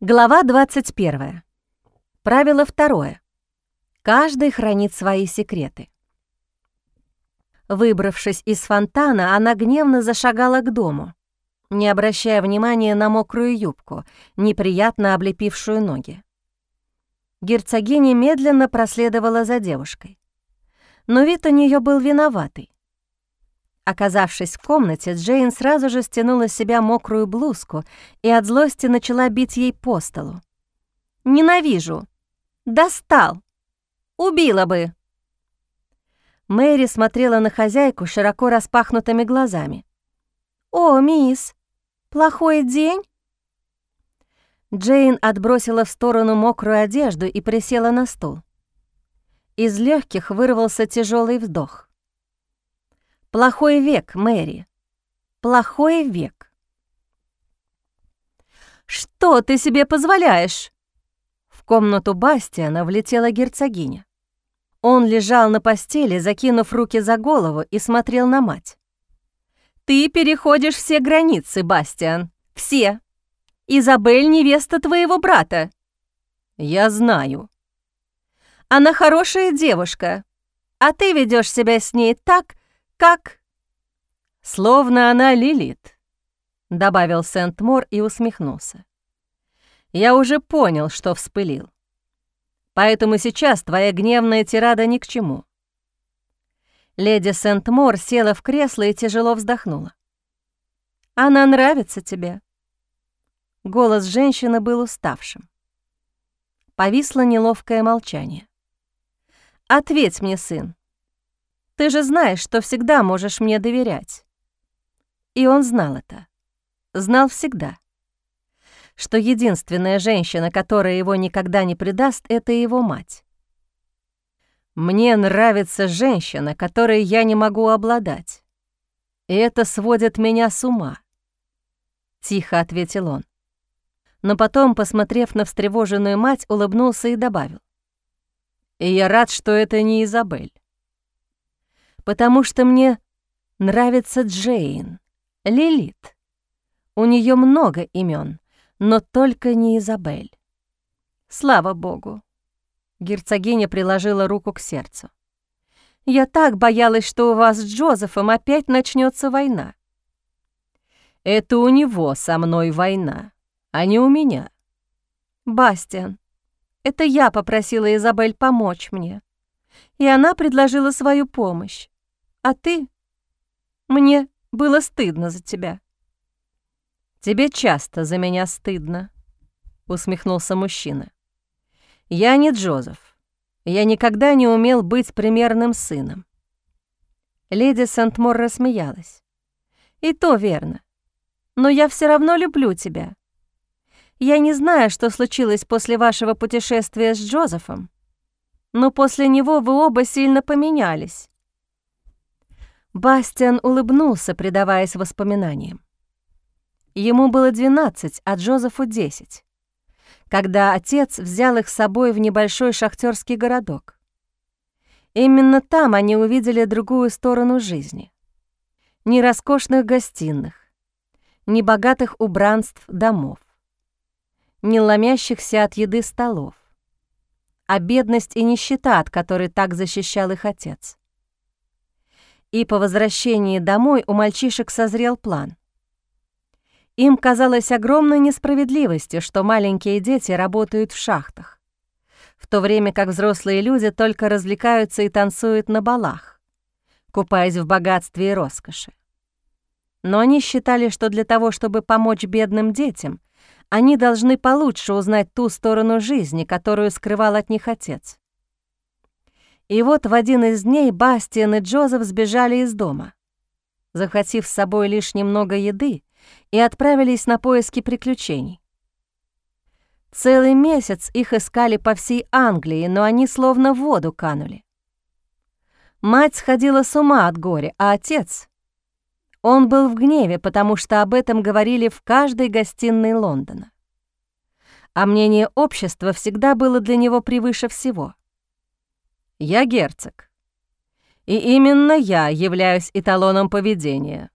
Глава 21. Правило второе. Каждый хранит свои секреты. Выбравшись из фонтана, она гневно зашагала к дому, не обращая внимания на мокрую юбку, неприятно облепившую ноги. Герцогиня медленно проследовала за девушкой. Но вид у нее был виноватый. Оказавшись в комнате, Джейн сразу же стянула с себя мокрую блузку и от злости начала бить ей по столу. «Ненавижу! Достал! Убила бы!» Мэри смотрела на хозяйку широко распахнутыми глазами. «О, мисс, плохой день?» Джейн отбросила в сторону мокрую одежду и присела на стул. Из легких вырвался тяжелый вздох. Плохой век, Мэри. Плохой век. «Что ты себе позволяешь?» В комнату Бастиана влетела герцогиня. Он лежал на постели, закинув руки за голову, и смотрел на мать. «Ты переходишь все границы, Бастиан. Все. Изабель — невеста твоего брата». «Я знаю». «Она хорошая девушка, а ты ведешь себя с ней так, как...» «Словно она Лилит», — добавил Сент-Мор и усмехнулся. «Я уже понял, что вспылил. Поэтому сейчас твоя гневная тирада ни к чему». Леди Сент-Мор села в кресло и тяжело вздохнула. «Она нравится тебе?» Голос женщины был уставшим. Повисло неловкое молчание. «Ответь мне, сын, ты же знаешь, что всегда можешь мне доверять». И он знал это. Знал всегда. Что единственная женщина, которая его никогда не предаст, — это его мать. «Мне нравится женщина, которой я не могу обладать. И это сводит меня с ума», — тихо ответил он. Но потом, посмотрев на встревоженную мать, улыбнулся и добавил. «И я рад, что это не Изабель потому что мне нравится Джейн, Лилит. У нее много имен, но только не Изабель. Слава богу. Герцогиня приложила руку к сердцу. Я так боялась, что у вас с Джозефом опять начнется война. Это у него со мной война, а не у меня. Бастиан, это я попросила Изабель помочь мне, и она предложила свою помощь. А ты? Мне было стыдно за тебя». «Тебе часто за меня стыдно», — усмехнулся мужчина. «Я не Джозеф. Я никогда не умел быть примерным сыном». Леди Сент-Мор рассмеялась. «И то верно. Но я все равно люблю тебя. Я не знаю, что случилось после вашего путешествия с Джозефом, но после него вы оба сильно поменялись. Бастиан улыбнулся, предаваясь воспоминаниям. Ему было 12, а Джозефу — 10, когда отец взял их с собой в небольшой шахтерский городок. Именно там они увидели другую сторону жизни. Ни роскошных гостиных, ни богатых убранств домов, ни ломящихся от еды столов, а бедность и нищета, от которой так защищал их отец и по возвращении домой у мальчишек созрел план. Им казалось огромной несправедливостью, что маленькие дети работают в шахтах, в то время как взрослые люди только развлекаются и танцуют на балах, купаясь в богатстве и роскоши. Но они считали, что для того, чтобы помочь бедным детям, они должны получше узнать ту сторону жизни, которую скрывал от них отец. И вот в один из дней Бастиан и Джозеф сбежали из дома, захватив с собой лишь немного еды, и отправились на поиски приключений. Целый месяц их искали по всей Англии, но они словно в воду канули. Мать сходила с ума от горя, а отец... Он был в гневе, потому что об этом говорили в каждой гостиной Лондона. А мнение общества всегда было для него превыше всего. Я герцог. И именно я являюсь эталоном поведения,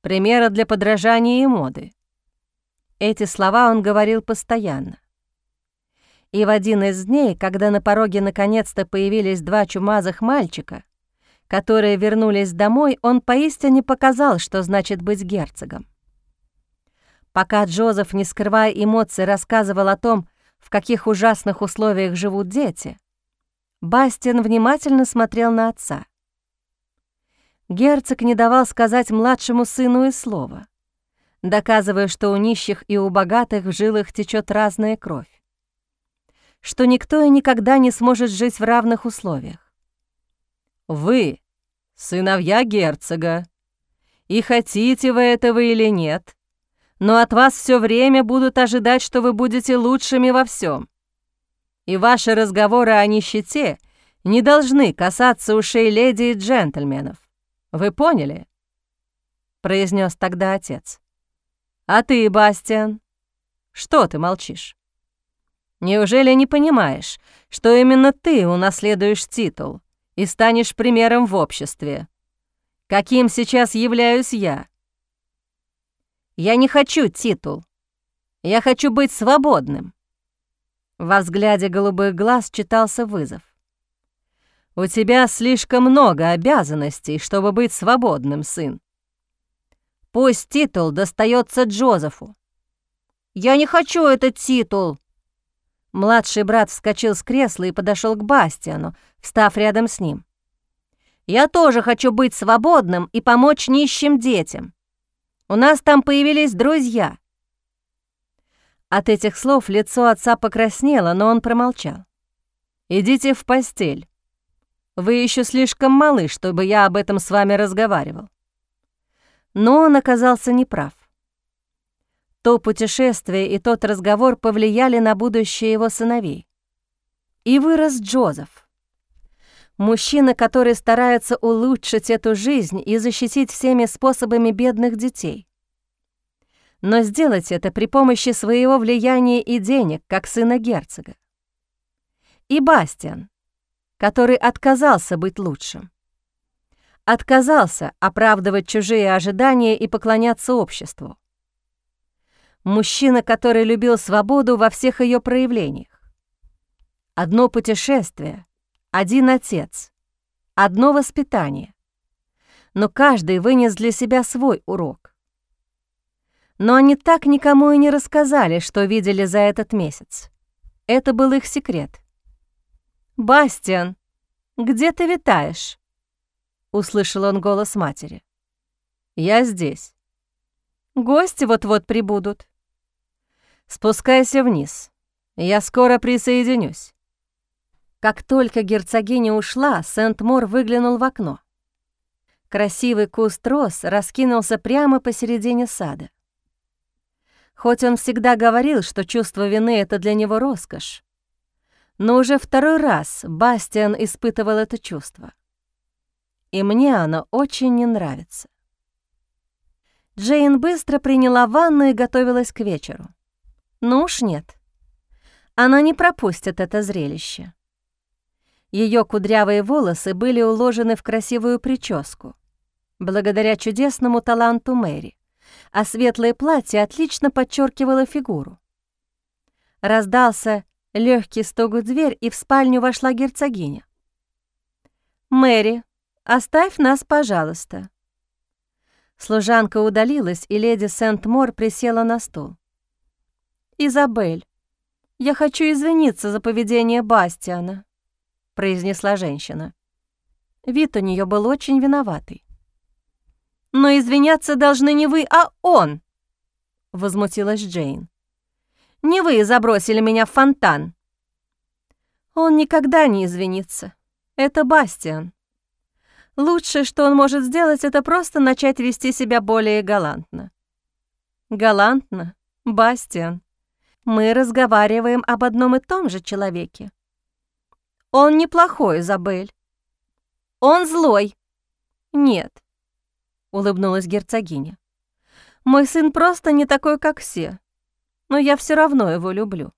примера для подражания и моды. Эти слова он говорил постоянно. И в один из дней, когда на пороге наконец-то появились два чумазых мальчика, которые вернулись домой, он поистине показал, что значит быть герцогом. Пока Джозеф, не скрывая эмоций, рассказывал о том, в каких ужасных условиях живут дети, Бастин внимательно смотрел на отца. Герцог не давал сказать младшему сыну и слова, доказывая, что у нищих и у богатых в жилах течет разная кровь, что никто и никогда не сможет жить в равных условиях. Вы — сыновья герцога. И хотите вы этого или нет, но от вас все время будут ожидать, что вы будете лучшими во всем. И ваши разговоры о нищете не должны касаться ушей леди и джентльменов. Вы поняли?» — произнес тогда отец. «А ты, Бастиан, что ты молчишь? Неужели не понимаешь, что именно ты унаследуешь титул, и станешь примером в обществе. Каким сейчас являюсь я? Я не хочу титул. Я хочу быть свободным. Во взгляде голубых глаз читался вызов. «У тебя слишком много обязанностей, чтобы быть свободным, сын. Пусть титул достается Джозефу». «Я не хочу этот титул!» Младший брат вскочил с кресла и подошел к Бастиану, встав рядом с ним. «Я тоже хочу быть свободным и помочь нищим детям. У нас там появились друзья». От этих слов лицо отца покраснело, но он промолчал. «Идите в постель. Вы еще слишком малы, чтобы я об этом с вами разговаривал». Но он оказался неправ. То путешествие и тот разговор повлияли на будущее его сыновей. И вырос Джозеф. Мужчина, который старается улучшить эту жизнь и защитить всеми способами бедных детей. Но сделать это при помощи своего влияния и денег, как сына герцога. И Бастиан, который отказался быть лучшим. Отказался оправдывать чужие ожидания и поклоняться обществу. Мужчина, который любил свободу во всех ее проявлениях. Одно путешествие, один отец, одно воспитание. Но каждый вынес для себя свой урок. Но они так никому и не рассказали, что видели за этот месяц. Это был их секрет. «Бастиан, где ты витаешь?» — услышал он голос матери. «Я здесь. Гости вот-вот прибудут. Спускайся вниз. Я скоро присоединюсь». Как только герцогиня ушла, Сент-Мор выглянул в окно. Красивый куст роз раскинулся прямо посередине сада. Хоть он всегда говорил, что чувство вины — это для него роскошь, но уже второй раз Бастиан испытывал это чувство. И мне оно очень не нравится. Джейн быстро приняла ванну и готовилась к вечеру. Ну уж нет. Она не пропустит это зрелище. Ее кудрявые волосы были уложены в красивую прическу, благодаря чудесному таланту Мэри, а светлое платье отлично подчеркивало фигуру. Раздался легкий стук в дверь, и в спальню вошла герцогиня. «Мэри, оставь нас, пожалуйста». Служанка удалилась, и леди Сент-Мор присела на стул. «Изабель, я хочу извиниться за поведение Бастиана», — произнесла женщина. Вид у нее был очень виноватый. «Но извиняться должны не вы, а он!» — возмутилась Джейн. «Не вы забросили меня в фонтан!» «Он никогда не извинится. Это Бастиан. Лучшее, что он может сделать, это просто начать вести себя более галантно». «Галантно? Бастиан?» мы разговариваем об одном и том же человеке. Он неплохой, Изабель. Он злой. Нет, улыбнулась герцогиня. Мой сын просто не такой, как все, но я все равно его люблю.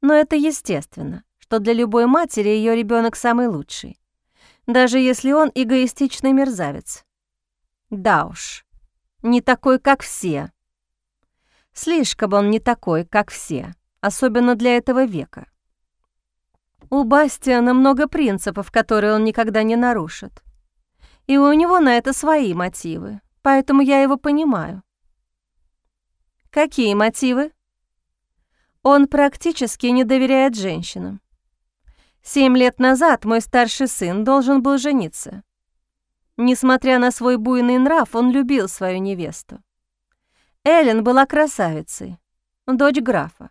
Но это естественно, что для любой матери ее ребенок самый лучший, даже если он эгоистичный мерзавец. Да уж, не такой, как все. Слишком он не такой, как все, особенно для этого века. У Бастиана много принципов, которые он никогда не нарушит. И у него на это свои мотивы, поэтому я его понимаю. Какие мотивы? Он практически не доверяет женщинам. Семь лет назад мой старший сын должен был жениться. Несмотря на свой буйный нрав, он любил свою невесту. Эллен была красавицей, дочь графа.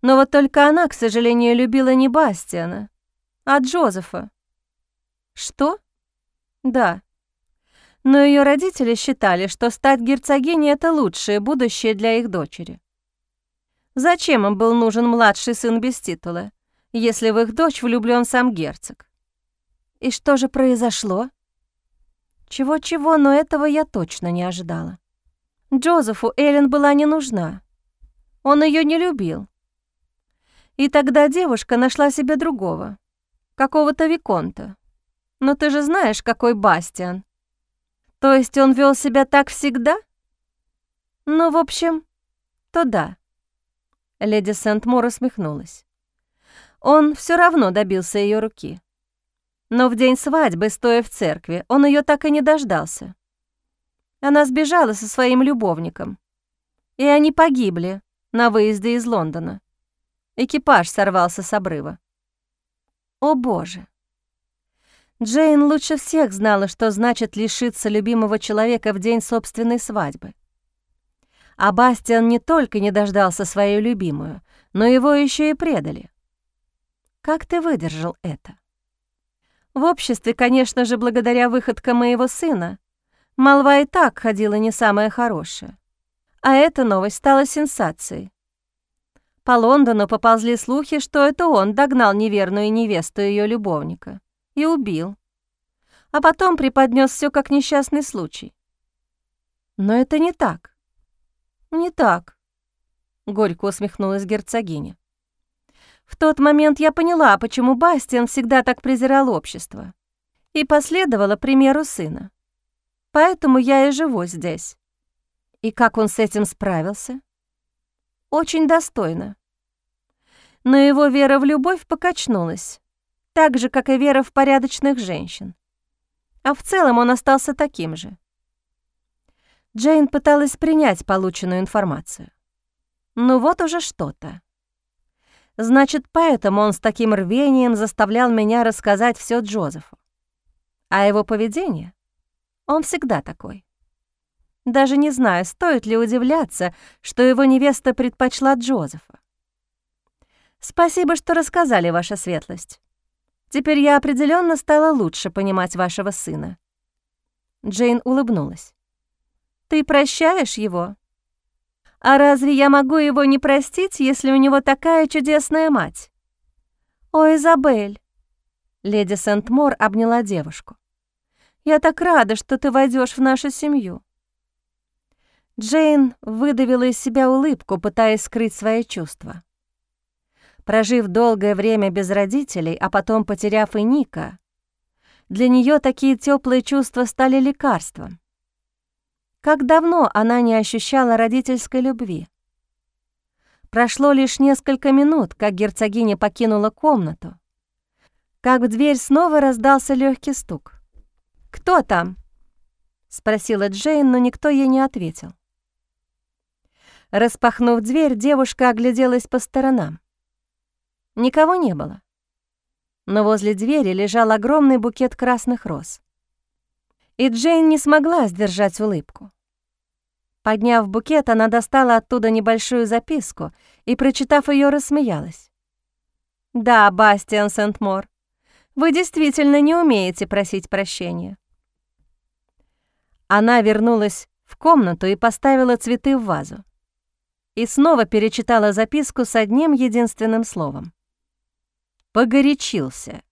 Но вот только она, к сожалению, любила не Бастиана, а Джозефа. Что? Да. Но ее родители считали, что стать герцогиней — это лучшее будущее для их дочери. Зачем им был нужен младший сын без титула, если в их дочь влюблен сам герцог? И что же произошло? Чего-чего, но этого я точно не ожидала. Джозефу Эллен была не нужна. Он ее не любил. И тогда девушка нашла себе другого, какого-то Виконта. Но ты же знаешь, какой Бастиан. То есть он вел себя так всегда? Ну, в общем, то да. Леди Сент-Мор усмехнулась. Он все равно добился ее руки. Но в день свадьбы, стоя в церкви, он ее так и не дождался. Она сбежала со своим любовником. И они погибли на выезде из Лондона. Экипаж сорвался с обрыва. О боже! Джейн лучше всех знала, что значит лишиться любимого человека в день собственной свадьбы. А Бастиан не только не дождался свою любимую, но его еще и предали. Как ты выдержал это? В обществе, конечно же, благодаря выходкам моего сына, молва и так ходила не самая хорошая. А эта новость стала сенсацией. По Лондону поползли слухи, что это он догнал неверную невесту ее любовника и убил. А потом преподнес все как несчастный случай. Но это не так. Не так, горько усмехнулась герцогиня. В тот момент я поняла, почему Бастиан всегда так презирал общество, и последовала примеру сына. Поэтому я и живу здесь. И как он с этим справился? очень достойно. Но его вера в любовь покачнулась, так же, как и вера в порядочных женщин. А в целом он остался таким же. Джейн пыталась принять полученную информацию. Ну вот уже что-то. Значит, поэтому он с таким рвением заставлял меня рассказать все Джозефу. А его поведение? Он всегда такой. Даже не знаю, стоит ли удивляться, что его невеста предпочла Джозефа. «Спасибо, что рассказали, ваша светлость. Теперь я определенно стала лучше понимать вашего сына». Джейн улыбнулась. «Ты прощаешь его? А разве я могу его не простить, если у него такая чудесная мать?» «О, Изабель!» Леди Сент-Мор обняла девушку. «Я так рада, что ты войдешь в нашу семью. Джейн выдавила из себя улыбку, пытаясь скрыть свои чувства. Прожив долгое время без родителей, а потом потеряв и Ника, для нее такие теплые чувства стали лекарством. Как давно она не ощущала родительской любви? Прошло лишь несколько минут, как герцогиня покинула комнату, как в дверь снова раздался легкий стук. «Кто там?» — спросила Джейн, но никто ей не ответил. Распахнув дверь, девушка огляделась по сторонам. Никого не было. Но возле двери лежал огромный букет красных роз. И Джейн не смогла сдержать улыбку. Подняв букет, она достала оттуда небольшую записку и, прочитав ее, рассмеялась. «Да, Бастиан Сент-Мор, вы действительно не умеете просить прощения». Она вернулась в комнату и поставила цветы в вазу и снова перечитала записку с одним единственным словом. Погорячился.